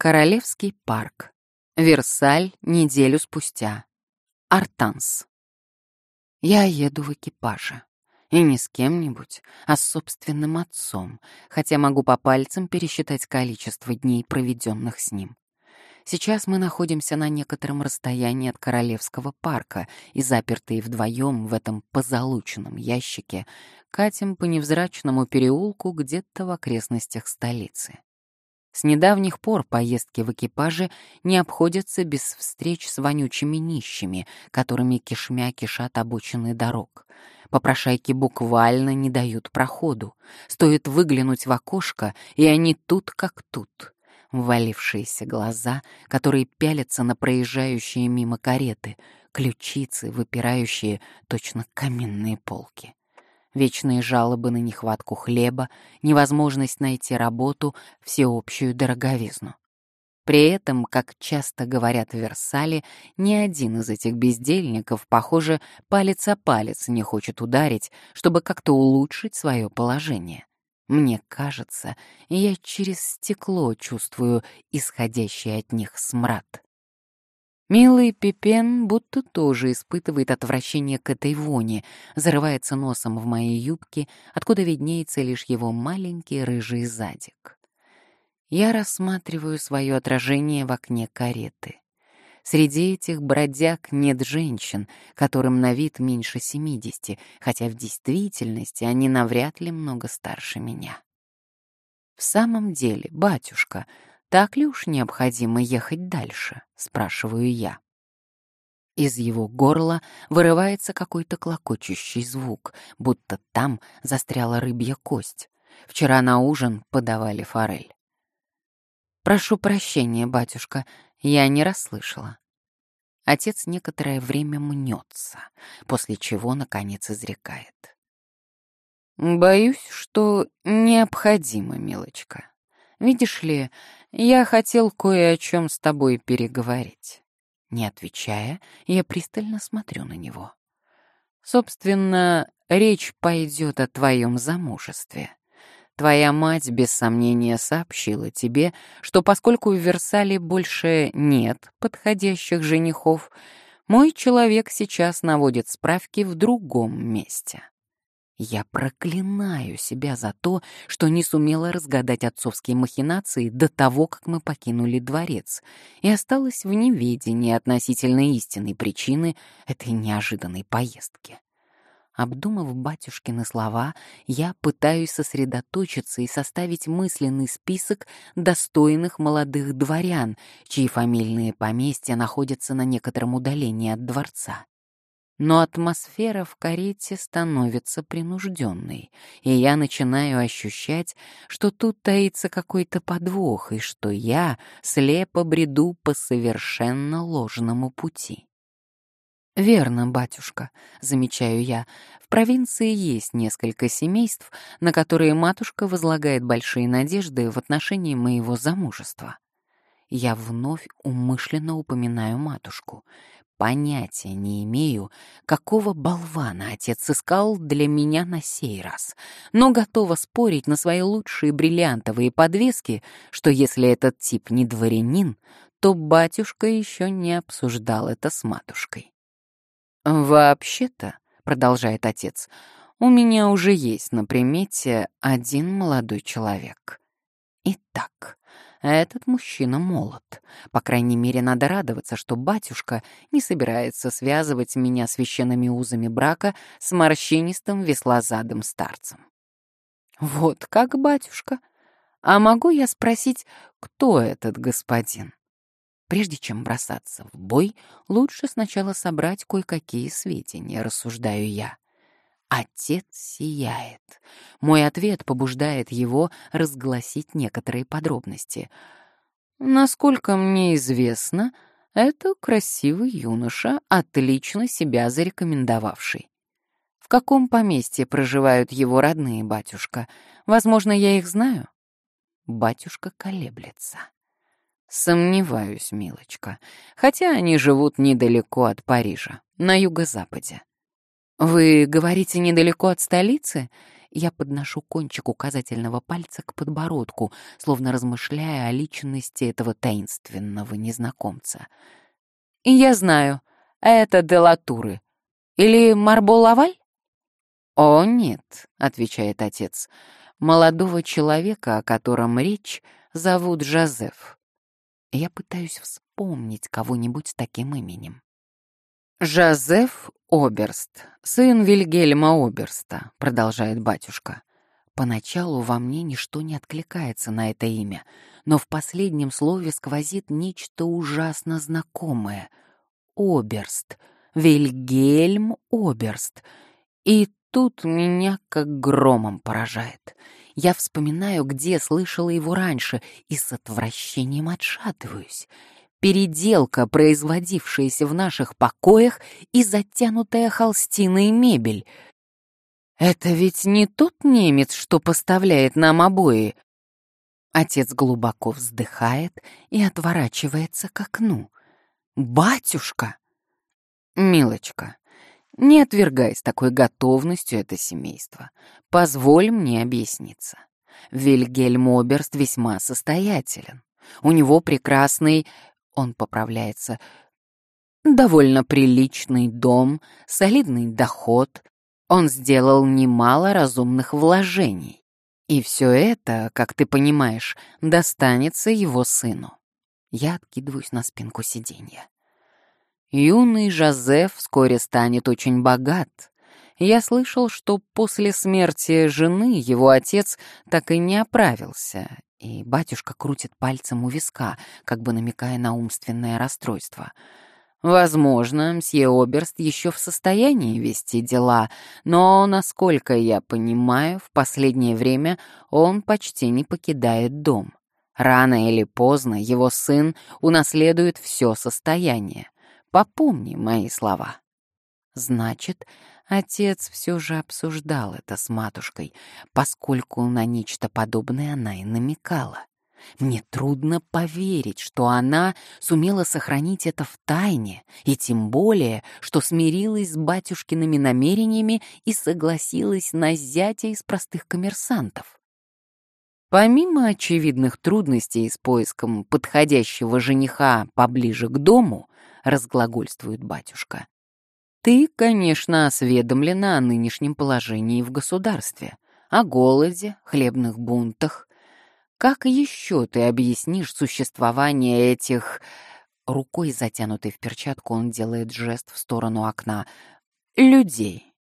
Королевский парк. Версаль неделю спустя. Артанс. Я еду в экипаже. И не с кем-нибудь, а с собственным отцом, хотя могу по пальцам пересчитать количество дней, проведенных с ним. Сейчас мы находимся на некотором расстоянии от Королевского парка и, запертые вдвоем в этом позолоченном ящике, катим по невзрачному переулку где-то в окрестностях столицы. С недавних пор поездки в экипаже не обходятся без встреч с вонючими нищими, которыми кишмя кишат обочины дорог. Попрошайки буквально не дают проходу. Стоит выглянуть в окошко, и они тут как тут. Ввалившиеся глаза, которые пялятся на проезжающие мимо кареты, ключицы, выпирающие точно каменные полки вечные жалобы на нехватку хлеба, невозможность найти работу, всеобщую дороговизну. При этом, как часто говорят в Версале, ни один из этих бездельников, похоже, палец о палец не хочет ударить, чтобы как-то улучшить свое положение. Мне кажется, я через стекло чувствую исходящий от них смрад. Милый Пипен будто тоже испытывает отвращение к этой воне, зарывается носом в мои юбки, откуда виднеется лишь его маленький рыжий задик. Я рассматриваю свое отражение в окне кареты. Среди этих бродяг нет женщин, которым на вид меньше семидесяти, хотя в действительности они навряд ли много старше меня. В самом деле, батюшка, так ли уж необходимо ехать дальше? Спрашиваю я. Из его горла вырывается какой-то клокочущий звук, будто там застряла рыбья кость. Вчера на ужин подавали форель. «Прошу прощения, батюшка, я не расслышала». Отец некоторое время мнется, после чего, наконец, изрекает. «Боюсь, что необходимо, милочка. Видишь ли, я хотел кое о чем с тобой переговорить. Не отвечая, я пристально смотрю на него. Собственно, речь пойдет о твоем замужестве. Твоя мать, без сомнения, сообщила тебе, что поскольку в Версале больше нет подходящих женихов, мой человек сейчас наводит справки в другом месте. Я проклинаю себя за то, что не сумела разгадать отцовские махинации до того, как мы покинули дворец, и осталась в неведении относительно истинной причины этой неожиданной поездки. Обдумав батюшкины слова, я пытаюсь сосредоточиться и составить мысленный список достойных молодых дворян, чьи фамильные поместья находятся на некотором удалении от дворца. Но атмосфера в карете становится принужденной, и я начинаю ощущать, что тут таится какой-то подвох, и что я слепо бреду по совершенно ложному пути. «Верно, батюшка», — замечаю я, — «в провинции есть несколько семейств, на которые матушка возлагает большие надежды в отношении моего замужества». Я вновь умышленно упоминаю матушку. Понятия не имею, какого болвана отец искал для меня на сей раз, но готова спорить на свои лучшие бриллиантовые подвески, что если этот тип не дворянин, то батюшка еще не обсуждал это с матушкой. «Вообще-то», — продолжает отец, — «у меня уже есть на примете один молодой человек. Итак, этот мужчина молод. По крайней мере, надо радоваться, что батюшка не собирается связывать меня священными узами брака с морщинистым веслозадым старцем. Вот как, батюшка? А могу я спросить, кто этот господин? Прежде чем бросаться в бой, лучше сначала собрать кое-какие сведения, рассуждаю я. Отец сияет. Мой ответ побуждает его разгласить некоторые подробности. Насколько мне известно, это красивый юноша, отлично себя зарекомендовавший. В каком поместье проживают его родные, батюшка? Возможно, я их знаю? Батюшка колеблется. Сомневаюсь, милочка, хотя они живут недалеко от Парижа, на юго-западе. «Вы говорите недалеко от столицы? Я подношу кончик указательного пальца к подбородку, словно размышляя о личности этого таинственного незнакомца. И я знаю, это Делатуры. Или Марбо-Лаваль? «О, нет», — отвечает отец, — «молодого человека, о котором речь, зовут Жозеф». Я пытаюсь вспомнить кого-нибудь с таким именем. «Жозеф Оберст, сын Вильгельма Оберста», — продолжает батюшка. Поначалу во мне ничто не откликается на это имя, но в последнем слове сквозит нечто ужасно знакомое. Оберст, Вильгельм Оберст. И тут меня как громом поражает. Я вспоминаю, где слышала его раньше, и с отвращением отшатываюсь переделка, производившаяся в наших покоях, и затянутая холстиной мебель. Это ведь не тот немец, что поставляет нам обои. Отец глубоко вздыхает и отворачивается к окну. «Батюшка!» «Милочка, не отвергай с такой готовностью это семейство. Позволь мне объясниться. Вильгельм Оберст весьма состоятелен. У него прекрасный он поправляется. Довольно приличный дом, солидный доход. Он сделал немало разумных вложений. И все это, как ты понимаешь, достанется его сыну. Я откидываюсь на спинку сиденья. Юный Жозеф вскоре станет очень богат. Я слышал, что после смерти жены его отец так и не оправился и батюшка крутит пальцем у виска, как бы намекая на умственное расстройство. Возможно, мсье Оберст еще в состоянии вести дела, но, насколько я понимаю, в последнее время он почти не покидает дом. Рано или поздно его сын унаследует все состояние. Попомни мои слова. Значит, Отец все же обсуждал это с матушкой, поскольку на нечто подобное она и намекала. Мне трудно поверить, что она сумела сохранить это в тайне, и тем более, что смирилась с батюшкиными намерениями и согласилась на зятя из простых коммерсантов. Помимо очевидных трудностей с поиском подходящего жениха поближе к дому, разглагольствует батюшка, ты, конечно, осведомлена о нынешнем положении в государстве, о голоде, хлебных бунтах. Как еще ты объяснишь существование этих... Рукой, затянутой в перчатку, он делает жест в сторону окна. Людей.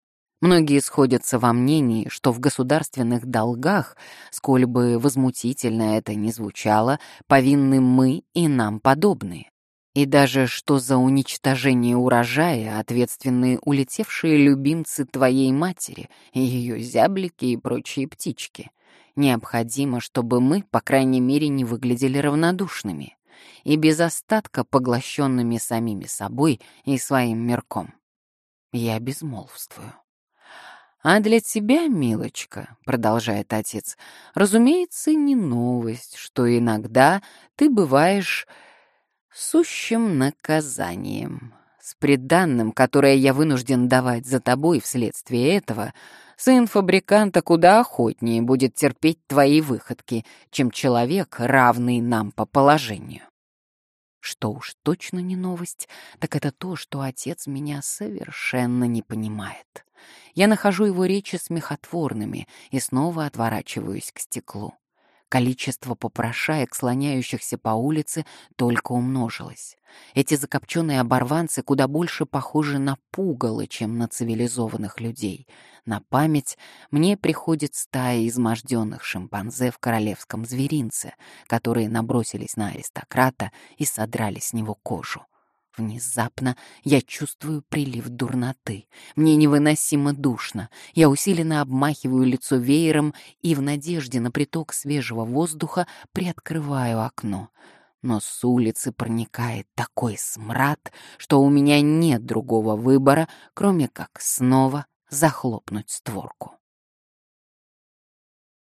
Многие сходятся во мнении, что в государственных долгах, сколь бы возмутительно это ни звучало, повинны мы и нам подобные. И даже что за уничтожение урожая ответственны улетевшие любимцы твоей матери, ее зяблики и прочие птички. Необходимо, чтобы мы, по крайней мере, не выглядели равнодушными и без остатка поглощенными самими собой и своим мирком. Я безмолвствую. «А для тебя, милочка, — продолжает отец, — разумеется, не новость, что иногда ты бываешь сущим наказанием. С приданным, которое я вынужден давать за тобой вследствие этого, сын фабриканта куда охотнее будет терпеть твои выходки, чем человек, равный нам по положению. Что уж точно не новость, так это то, что отец меня совершенно не понимает. Я нахожу его речи смехотворными и снова отворачиваюсь к стеклу. Количество попрошаек, слоняющихся по улице, только умножилось. Эти закопченные оборванцы куда больше похожи на пугало, чем на цивилизованных людей. На память мне приходит стая изможденных шимпанзе в королевском зверинце, которые набросились на аристократа и содрали с него кожу. Внезапно я чувствую прилив дурноты. Мне невыносимо душно. Я усиленно обмахиваю лицо веером и в надежде на приток свежего воздуха приоткрываю окно. Но с улицы проникает такой смрад, что у меня нет другого выбора, кроме как снова захлопнуть створку.